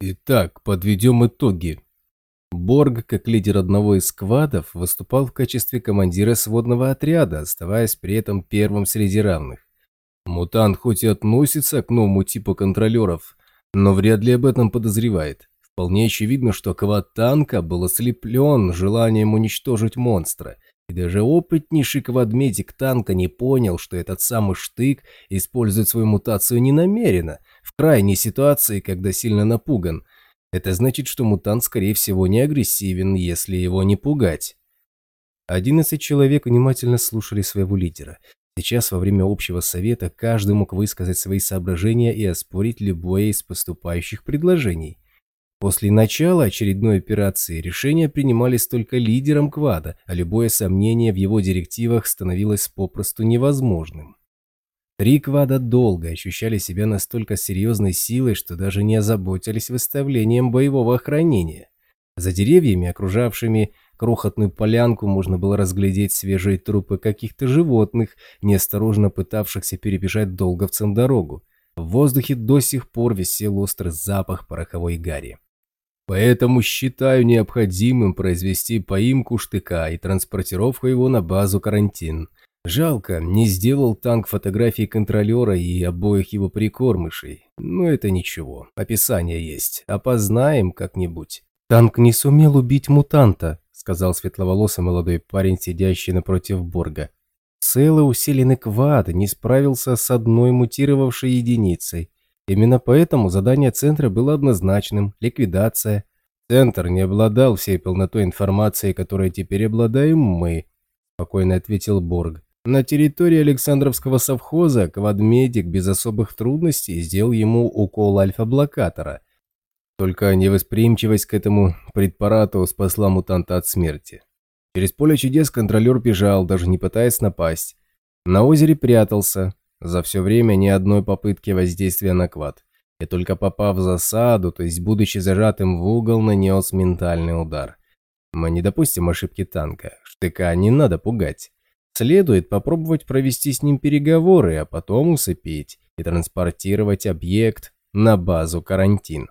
Итак, подведем итоги. Борг, как лидер одного из сквадов, выступал в качестве командира сводного отряда, оставаясь при этом первым среди равных. Мутант хоть и относится к новому типу контролеров, но вряд ли об этом подозревает. Вполне очевидно, что квад танка был ослеплен желанием уничтожить монстра, и даже опытнейший квадмедик танка не понял, что этот самый штык использует свою мутацию ненамеренно, в крайней ситуации, когда сильно напуган. Это значит, что мутант, скорее всего, не агрессивен, если его не пугать. Одиннадцать человек внимательно слушали своего лидера. Сейчас, во время общего совета, каждый мог высказать свои соображения и оспорить любое из поступающих предложений. После начала очередной операции решения принимались только лидером квада, а любое сомнение в его директивах становилось попросту невозможным. Три квада долго ощущали себя настолько серьезной силой, что даже не озаботились выставлением боевого охранения. За деревьями, окружавшими крохотную полянку, можно было разглядеть свежие трупы каких-то животных, неосторожно пытавшихся перебежать долговцам дорогу. В воздухе до сих пор висел острый запах пороховой гари. Поэтому считаю необходимым произвести поимку штыка и транспортировку его на базу карантин. Жалко, не сделал танк фотографии контролера и обоих его прикормышей. Но это ничего, описание есть, опознаем как-нибудь. «Танк не сумел убить мутанта», — сказал светловолосый молодой парень, сидящий напротив Борга. Целый усиленный квад не справился с одной мутировавшей единицей. Именно поэтому задание центра было однозначным – ликвидация. Центр не обладал всей полнотой информации, которой теперь обладаем мы, спокойно ответил Борг. На территории Александровского совхоза квадмедик без особых трудностей сделал ему укол альфа-блокатора. Только невосприимчивость к этому препарату спасла мутанта от смерти. Через поле чудес контролер бежал, даже не пытаясь напасть. На озере прятался, за все время ни одной попытки воздействия на квад. И только попав в засаду, то есть будучи зажатым в угол, нанес ментальный удар. Мы не допустим ошибки танка. Штыка не надо пугать. Следует попробовать провести с ним переговоры, а потом усыпить и транспортировать объект на базу карантин.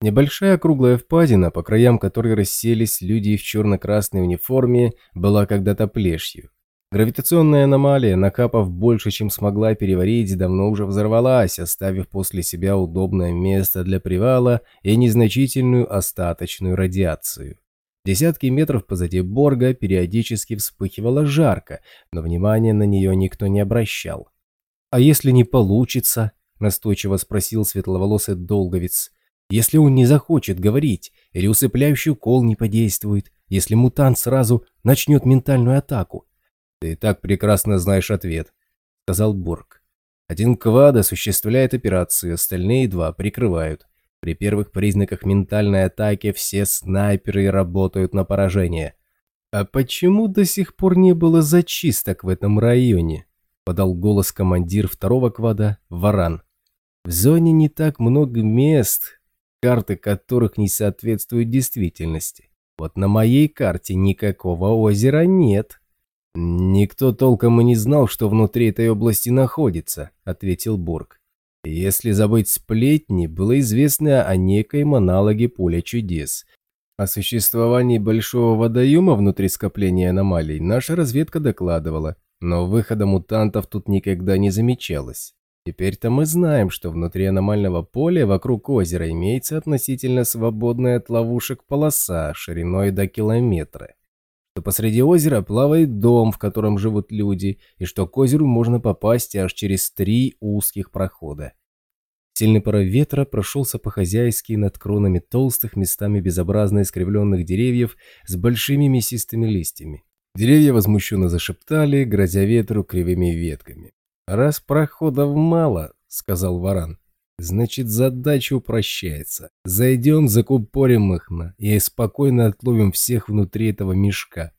Небольшая круглая впадина, по краям которой расселись люди в черно-красной униформе, была когда-то плешью. Гравитационная аномалия, накапав больше, чем смогла переварить, давно уже взорвалась, оставив после себя удобное место для привала и незначительную остаточную радиацию. Десятки метров позади Борга периодически вспыхивало жарко, но внимания на нее никто не обращал. «А если не получится?» – настойчиво спросил светловолосый долговец. «Если он не захочет говорить, или усыпляющий укол не подействует, если мутант сразу начнет ментальную атаку, «Ты и так прекрасно знаешь ответ», — сказал Борг. «Один квад осуществляет операцию, остальные два прикрывают. При первых признаках ментальной атаки все снайперы работают на поражение». «А почему до сих пор не было зачисток в этом районе?» — подал голос командир второго квада Варан. «В зоне не так много мест, карты которых не соответствуют действительности. Вот на моей карте никакого озера нет». «Никто толком и не знал, что внутри этой области находится», — ответил Бург. «Если забыть сплетни, было известно о некоем аналоге поля чудес. О существовании большого водоема внутри скопления аномалий наша разведка докладывала, но выхода мутантов тут никогда не замечалось. Теперь-то мы знаем, что внутри аномального поля вокруг озера имеется относительно свободная от ловушек полоса шириной до километра что посреди озера плавает дом, в котором живут люди, и что к озеру можно попасть аж через три узких прохода. Сильный порыв ветра прошелся по-хозяйски над кронами толстых, местами безобразно искривленных деревьев с большими мясистыми листьями. Деревья возмущенно зашептали, грозя ветру кривыми ветками. «Раз проходов мало», — сказал Варан, Значит, задача упрощается. Зайдем, закупорим их на и спокойно отловим всех внутри этого мешка.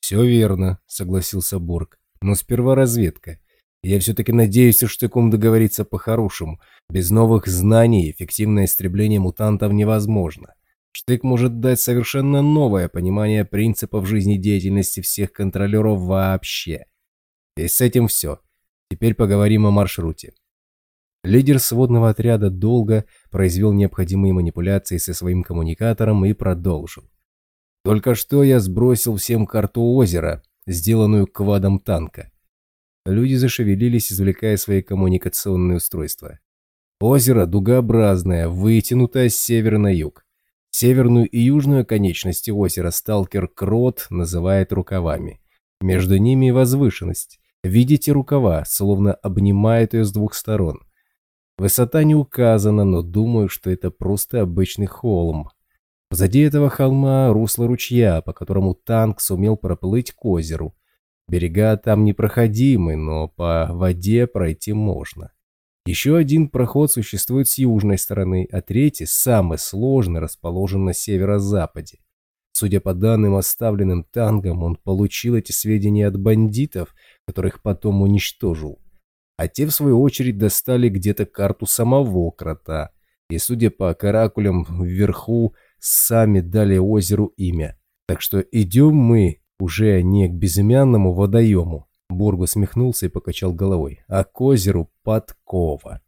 Все верно, согласился Борг. Но сперва разведка. Я все-таки надеюсь, что штыком договориться по-хорошему. Без новых знаний эффективное истребление мутантов невозможно. Штык может дать совершенно новое понимание принципов жизнедеятельности всех контролеров вообще. И с этим все. Теперь поговорим о маршруте. Лидер сводного отряда долго произвел необходимые манипуляции со своим коммуникатором и продолжил. «Только что я сбросил всем карту озера, сделанную квадом танка. Люди зашевелились, извлекая свои коммуникационные устройства. Озеро дугообразное, вытянутое с севера на юг. Северную и южную конечности озера сталкер Крот называет рукавами. Между ними возвышенность. Видите рукава, словно обнимает ее с двух сторон. Высота не указана, но думаю, что это просто обычный холм. Позади этого холма русло ручья, по которому танк сумел проплыть к озеру. Берега там непроходимы, но по воде пройти можно. Еще один проход существует с южной стороны, а третий, самый сложный, расположен на северо-западе. Судя по данным, оставленным тангом, он получил эти сведения от бандитов, которых потом уничтожил. А те, в свою очередь, достали где-то карту самого крота. И, судя по каракулям вверху, сами дали озеру имя. Так что идем мы уже не к безымянному водоему, Борг усмехнулся и покачал головой. А к озеру Подкова.